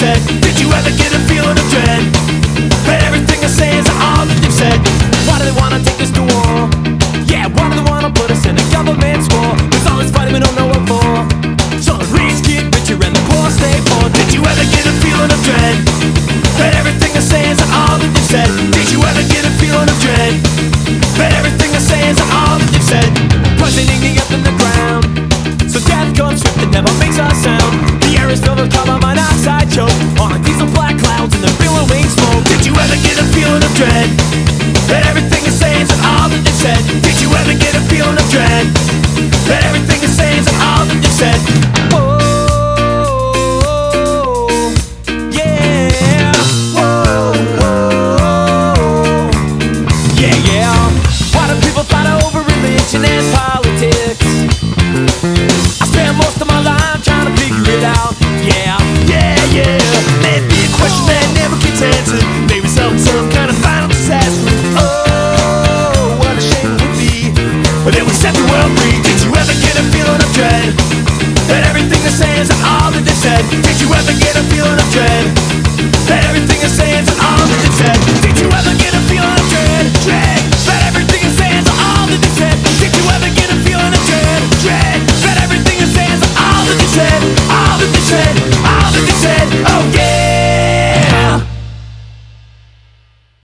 said? Did you ever get a feeling of dread? But everything I say is all that you've said. Why do they wanna take us to war? Yeah, why do they wanna put us in a government war? There's all this fighting we don't know what for. So the rich get richer and the poor stay poor. Did you ever get a feeling of dread? But everything I say is all that you've said. Did you ever get a feeling of dread? But everything I say is all that you've said. Poisoning up in the ground. So death comes swift and never makes a sound. The air is filled with carbon monoxide Ever get a feeling of dread? That everything is saying is all that you said. Whoa, yeah. Whoa, whoa. Yeah, yeah. Why do people they said. Did you ever get a feeling of dread?